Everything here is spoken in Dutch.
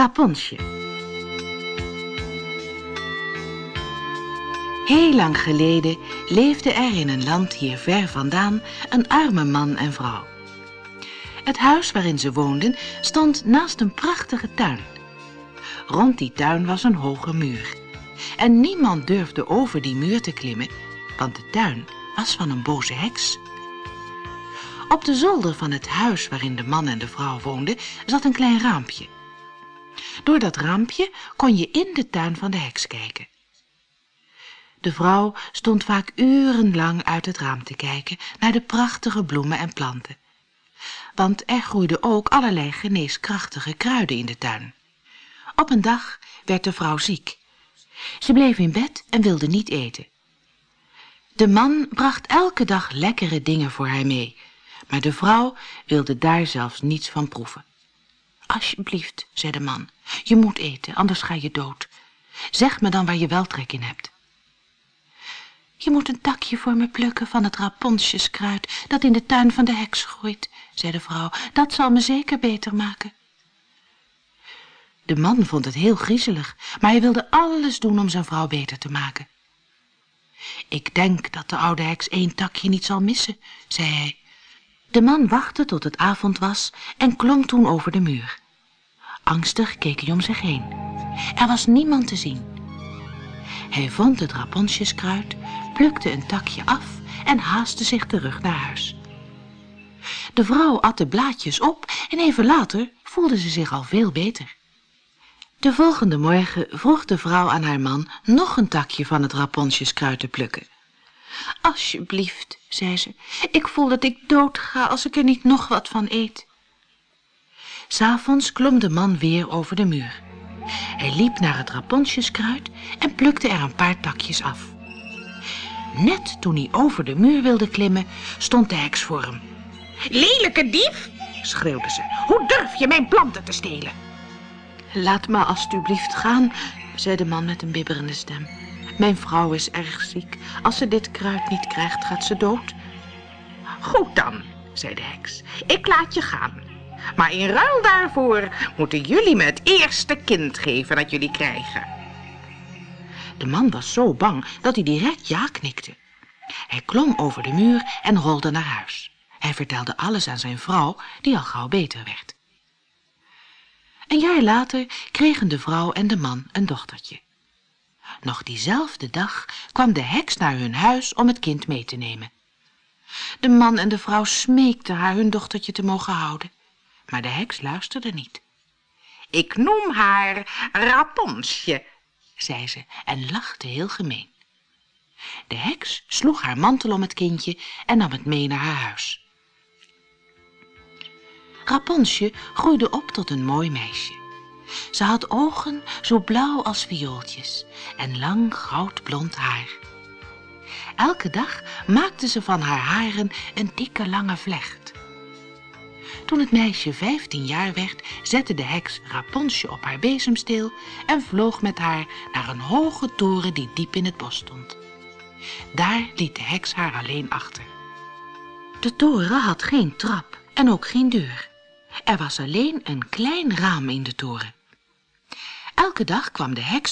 Raponsje. Heel lang geleden leefde er in een land hier ver vandaan een arme man en vrouw. Het huis waarin ze woonden stond naast een prachtige tuin. Rond die tuin was een hoge muur. En niemand durfde over die muur te klimmen, want de tuin was van een boze heks. Op de zolder van het huis waarin de man en de vrouw woonden zat een klein raampje. Door dat raampje kon je in de tuin van de heks kijken. De vrouw stond vaak urenlang uit het raam te kijken naar de prachtige bloemen en planten. Want er groeiden ook allerlei geneeskrachtige kruiden in de tuin. Op een dag werd de vrouw ziek. Ze bleef in bed en wilde niet eten. De man bracht elke dag lekkere dingen voor haar mee, maar de vrouw wilde daar zelfs niets van proeven. Alsjeblieft, zei de man, je moet eten, anders ga je dood. Zeg me dan waar je wel trek in hebt. Je moet een takje voor me plukken van het raponsjeskruid dat in de tuin van de heks groeit, zei de vrouw. Dat zal me zeker beter maken. De man vond het heel griezelig, maar hij wilde alles doen om zijn vrouw beter te maken. Ik denk dat de oude heks één takje niet zal missen, zei hij. De man wachtte tot het avond was en klom toen over de muur. Angstig keek hij om zich heen. Er was niemand te zien. Hij vond het raponsjeskruid, plukte een takje af en haastte zich terug naar huis. De vrouw at de blaadjes op en even later voelde ze zich al veel beter. De volgende morgen vroeg de vrouw aan haar man nog een takje van het raponsjeskruid te plukken. Alsjeblieft, zei ze, ik voel dat ik dood ga als ik er niet nog wat van eet. S'avonds klom de man weer over de muur. Hij liep naar het raponsjeskruid en plukte er een paar takjes af. Net toen hij over de muur wilde klimmen, stond de heks voor hem. Lelijke dief, schreeuwde ze. Hoe durf je mijn planten te stelen? Laat me alstublieft gaan, zei de man met een bibberende stem. Mijn vrouw is erg ziek. Als ze dit kruid niet krijgt, gaat ze dood. Goed dan, zei de heks. Ik laat je gaan. Maar in ruil daarvoor moeten jullie me het eerste kind geven dat jullie krijgen. De man was zo bang dat hij direct ja knikte. Hij klom over de muur en rolde naar huis. Hij vertelde alles aan zijn vrouw, die al gauw beter werd. Een jaar later kregen de vrouw en de man een dochtertje. Nog diezelfde dag kwam de heks naar hun huis om het kind mee te nemen. De man en de vrouw smeekten haar hun dochtertje te mogen houden, maar de heks luisterde niet. Ik noem haar Raponsje, zei ze en lachte heel gemeen. De heks sloeg haar mantel om het kindje en nam het mee naar haar huis. Raponsje groeide op tot een mooi meisje. Ze had ogen zo blauw als viooltjes en lang goudblond haar. Elke dag maakte ze van haar haren een dikke lange vlecht. Toen het meisje vijftien jaar werd, zette de heks Raponsje op haar bezemsteel en vloog met haar naar een hoge toren die diep in het bos stond. Daar liet de heks haar alleen achter. De toren had geen trap en ook geen deur. Er was alleen een klein raam in de toren. Elke dag kwam de heks